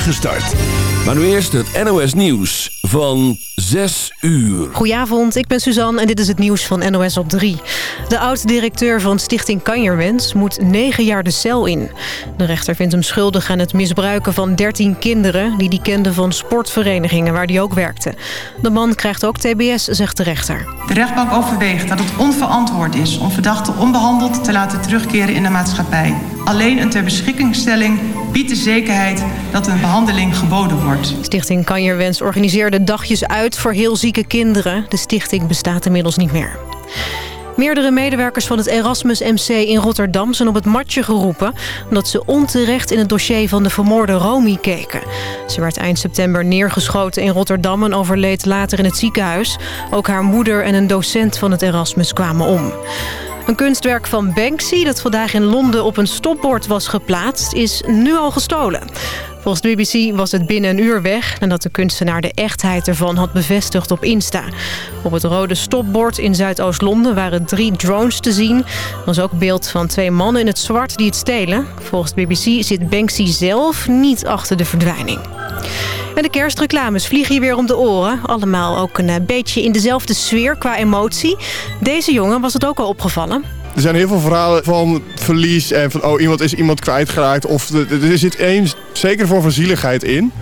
spoedige start. Maar nu eerst het NOS Nieuws van 6 uur. Goedenavond, ik ben Suzanne en dit is het nieuws van NOS op 3. De oud-directeur van Stichting Kanjerwens moet 9 jaar de cel in. De rechter vindt hem schuldig aan het misbruiken van 13 kinderen... die die kende van sportverenigingen waar hij ook werkte. De man krijgt ook TBS, zegt de rechter. De rechtbank overweegt dat het onverantwoord is... om verdachten onbehandeld te laten terugkeren in de maatschappij. Alleen een ter beschikkingstelling biedt de zekerheid dat een behandeling geboden wordt. Stichting Kanjerwens organiseerde dagjes uit voor heel zieke kinderen. De stichting bestaat inmiddels niet meer. Meerdere medewerkers van het Erasmus MC in Rotterdam zijn op het matje geroepen... omdat ze onterecht in het dossier van de vermoorde Romy keken. Ze werd eind september neergeschoten in Rotterdam en overleed later in het ziekenhuis. Ook haar moeder en een docent van het Erasmus kwamen om. Een kunstwerk van Banksy dat vandaag in Londen op een stopbord was geplaatst... is nu al gestolen. Volgens de BBC was het binnen een uur weg... nadat de kunstenaar de echtheid ervan had bevestigd op Insta. Op het rode stopbord in Zuidoost-Londen waren drie drones te zien. Er was ook beeld van twee mannen in het zwart die het stelen. Volgens de BBC zit Banksy zelf niet achter de verdwijning. En de kerstreclames vliegen je weer om de oren. Allemaal ook een eh, beetje in dezelfde sfeer qua emotie. Deze jongen was het ook al opgevallen. Er zijn heel veel verhalen van verlies en van oh, iemand is iemand kwijtgeraakt. Of er zit één zeker vorm van zieligheid in.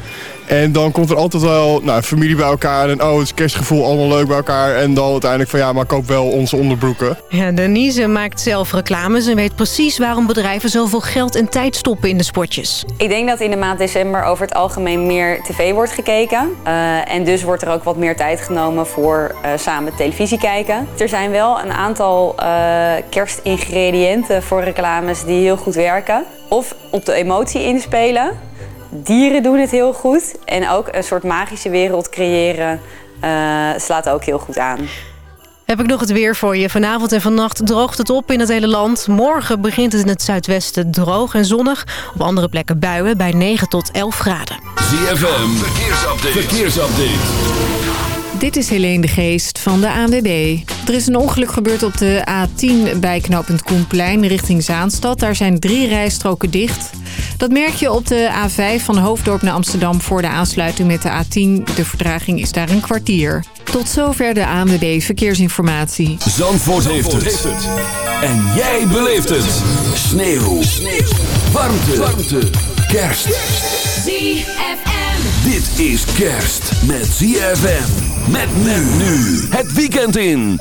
En dan komt er altijd wel nou, familie bij elkaar. En oh, het is kerstgevoel, allemaal leuk bij elkaar. En dan uiteindelijk van ja, maar koop wel onze onderbroeken. Ja, Denise maakt zelf reclames en weet precies waarom bedrijven zoveel geld en tijd stoppen in de spotjes. Ik denk dat in de maand december over het algemeen meer tv wordt gekeken. Uh, en dus wordt er ook wat meer tijd genomen voor uh, samen televisie kijken. Er zijn wel een aantal uh, kerstingrediënten voor reclames die heel goed werken. Of op de emotie inspelen dieren doen het heel goed. En ook een soort magische wereld creëren uh, slaat ook heel goed aan. Heb ik nog het weer voor je. Vanavond en vannacht droogt het op in het hele land. Morgen begint het in het zuidwesten droog en zonnig. Op andere plekken buien bij 9 tot 11 graden. ZFM, verkeersupdate. verkeersupdate. Dit is Helene de Geest van de ANWB. Er is een ongeluk gebeurd op de A10 bij knooppunt Koenplein richting Zaanstad. Daar zijn drie rijstroken dicht. Dat merk je op de A5 van Hoofddorp naar Amsterdam voor de aansluiting met de A10. De vertraging is daar een kwartier. Tot zover de ANWB Verkeersinformatie. Zandvoort, heeft, het. En jij beleeft het. Sneeuw. Sneeuw. Warmte. Warmte. Kerst. ZFM. Dit is kerst met ZFM. Met men nu. Het weekend in.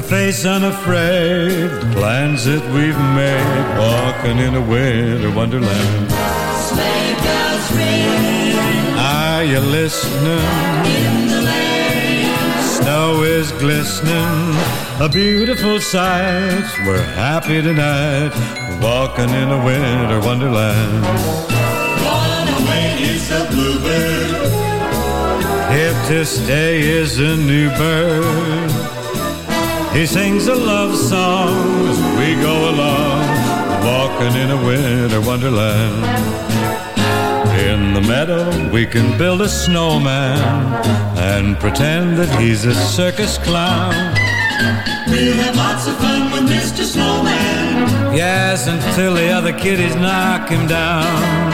to face unafraid the plans that we've made, walking in a winter wonderland. Sleigh bells ring. Are you listening? In the lane. Snow is glistening, a beautiful sight. We're happy tonight, walking in a winter wonderland is a bluebird. If to stay is a new bird, he sings a love song as we go along, walking in a winter wonderland. In the meadow, we can build a snowman and pretend that he's a circus clown. We'll have lots of fun with Mr. Snowman. Yes, until the other kiddies knock him down.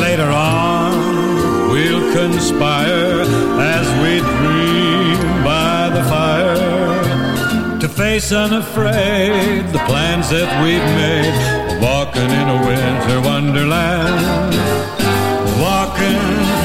Later on, we'll conspire as we dream face unafraid the plans that we've made. Walking in a winter wonderland, walking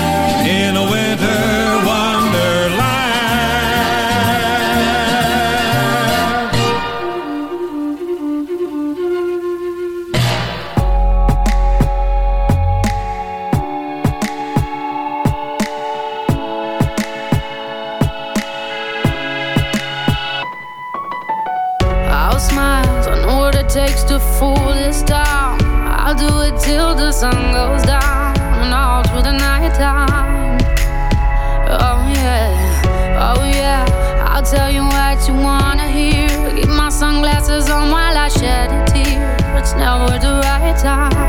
time.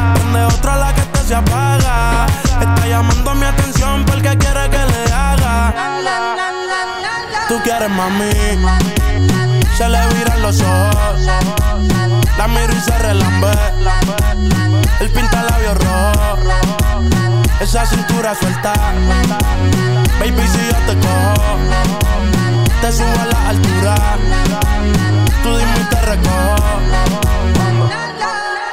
Prende otra la que te se apaga. Está llamando mi atención porque quiere que le haga. Tú quieres mami. Se le viran los ojos. La miro y se relambe. El pinta labios rojo. Esa cintura suelta. Baby, si yo te cojo, te subo a la altura. Tú dime y te recojo.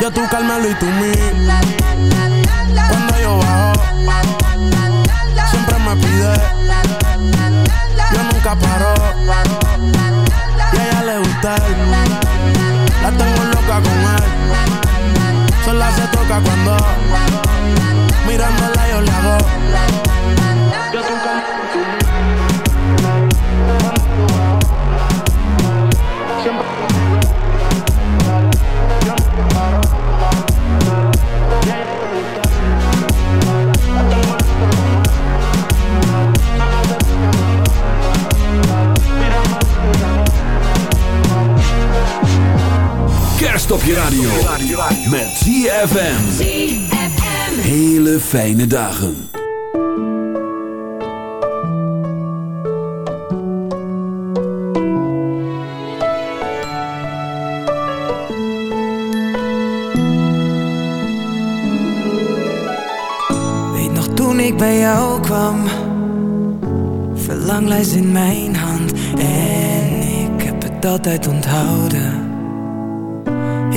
yo tú Carmelo y tú mí. Cuando yo bajo, siempre me pide. Yo nunca paro. Y a ella le gusta. La tengo loca con él. Sola se toca cuando mirándola yo le hago. Fijne dagen. Weet nog toen ik bij jou kwam. Verlanglijst in mijn hand. En ik heb het altijd onthouden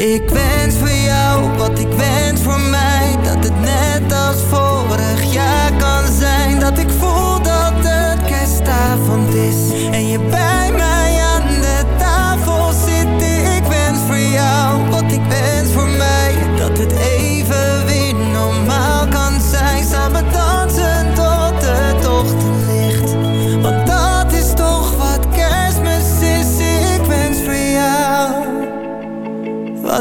Ik wens voor jou wat ik wens voor mij. Dat het net als vorig jaar kan zijn. Dat ik voel dat het kerstavond is. En je bij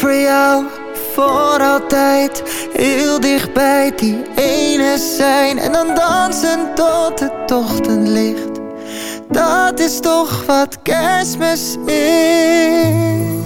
Voor jou voor altijd heel dichtbij die ene zijn en dan dansen tot het ochtendlicht. Dat is toch wat kerstmis is.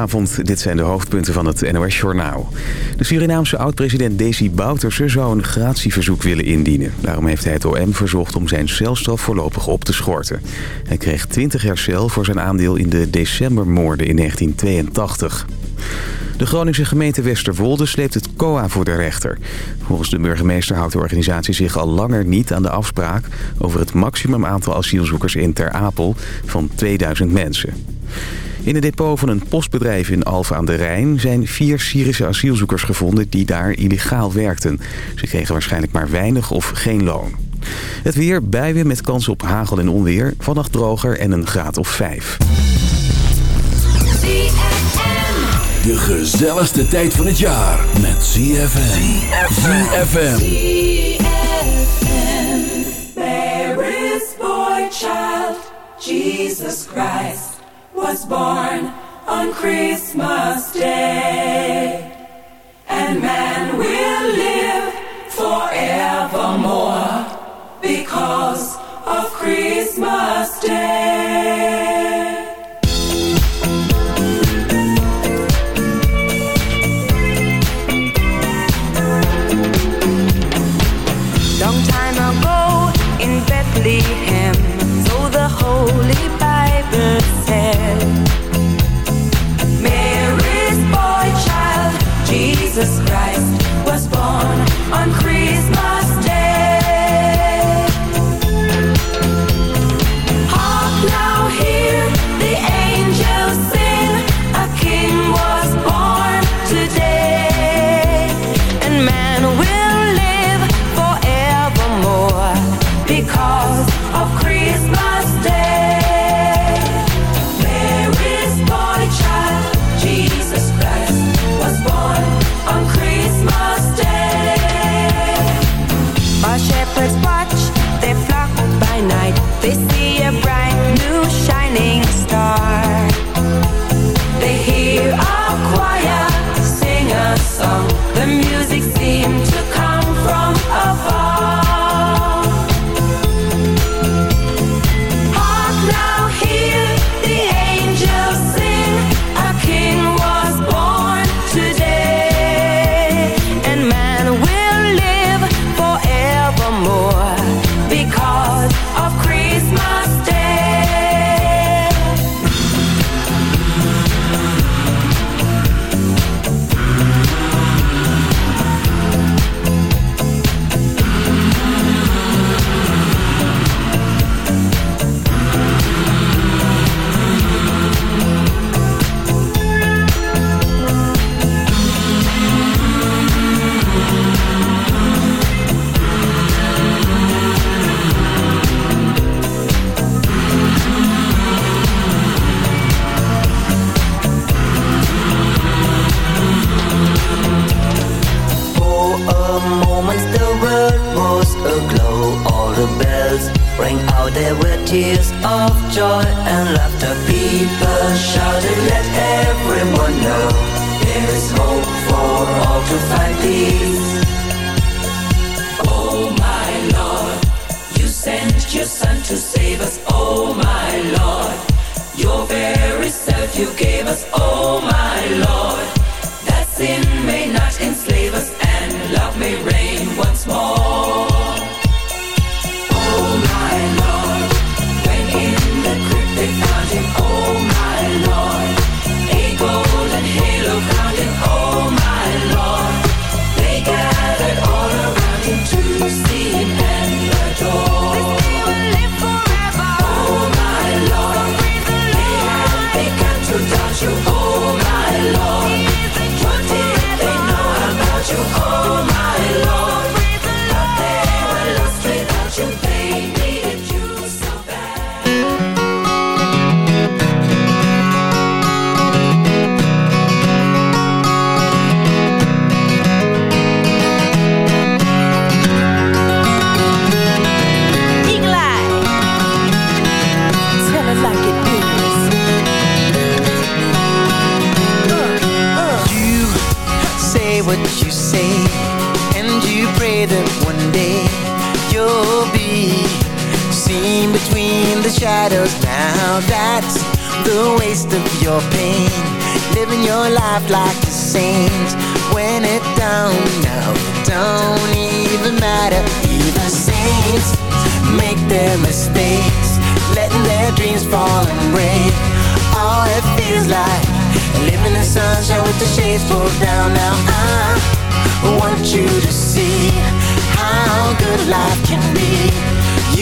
Goedenavond, dit zijn de hoofdpunten van het NOS-journaal. De Surinaamse oud-president Desi Bouterse zou een gratieverzoek willen indienen. Daarom heeft hij het OM verzocht om zijn celstraf voorlopig op te schorten. Hij kreeg 20 jaar cel voor zijn aandeel in de decembermoorden in 1982. De Groningse gemeente Westerwolde sleept het COA voor de rechter. Volgens de burgemeester houdt de organisatie zich al langer niet aan de afspraak... over het maximum aantal asielzoekers in Ter Apel van 2000 mensen. In het depot van een postbedrijf in Alphen aan de Rijn zijn vier Syrische asielzoekers gevonden die daar illegaal werkten. Ze kregen waarschijnlijk maar weinig of geen loon. Het weer, bijweer met kans op hagel en onweer, vannacht droger en een graad of vijf. De gezelligste tijd van het jaar met ZFM. ZFM. There is boy child, Jesus Christ. was born on Christmas Day, and man will live forevermore. Between the shadows. Now that's the waste of your pain, living your life like a saint. When it don't, no, don't even matter. Even saints make their mistakes, letting their dreams fall and break. All it feels like living in sunshine with the shades pulled down. Now I want you to see how good life can be.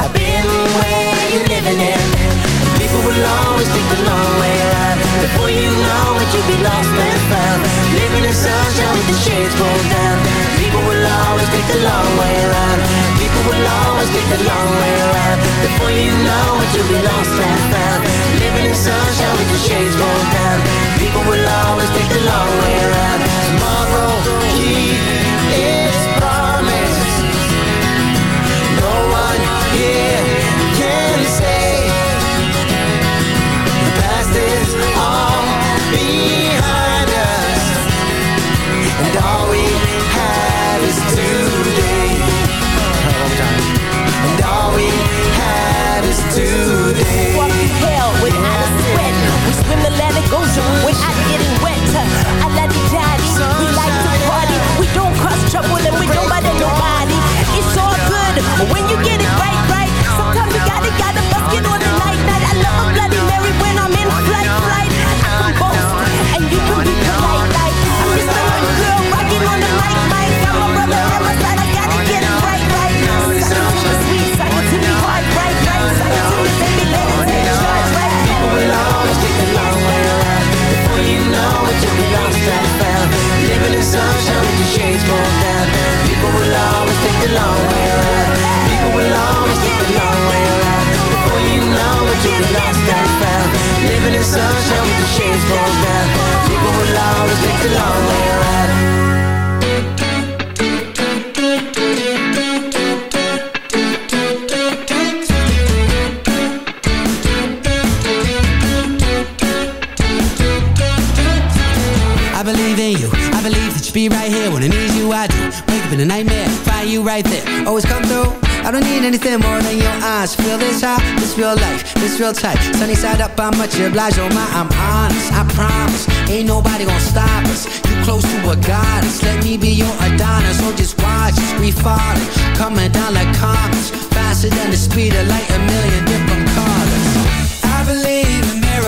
I've been where you're living in. People will always take the long way around. Before you know it, you'll be lost and found. Living in sunshine with the shades pulled down. People will always take the long way around. People will always take the long way around. Before you know it, you'll be lost and found. Living in sunshine with the shades pulled down. People will always take the long way around. Tomorrow, he is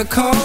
call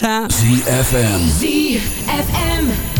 time. ZFM. ZFM.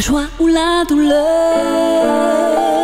La joie ou la douleur.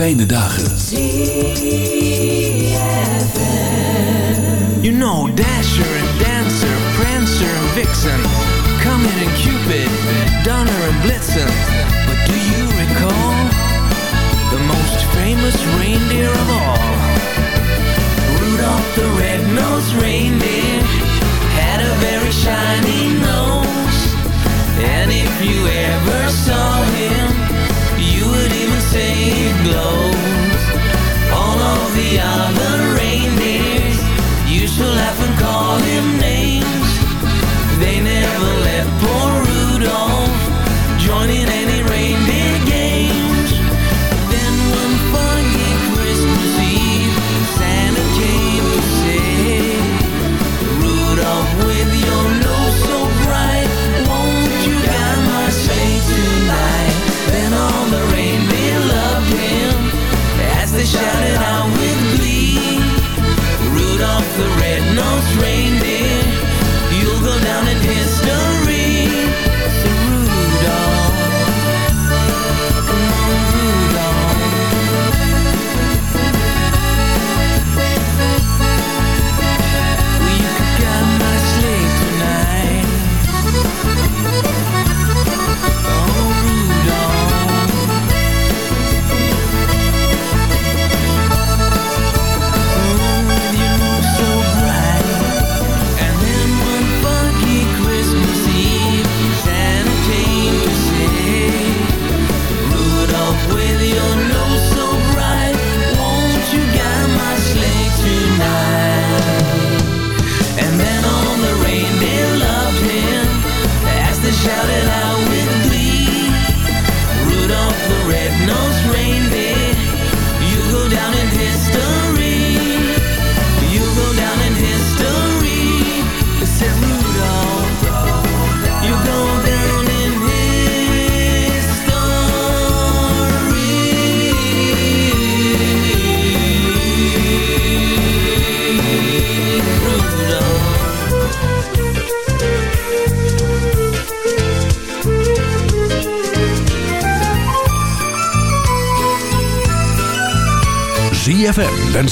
Fijne dagen.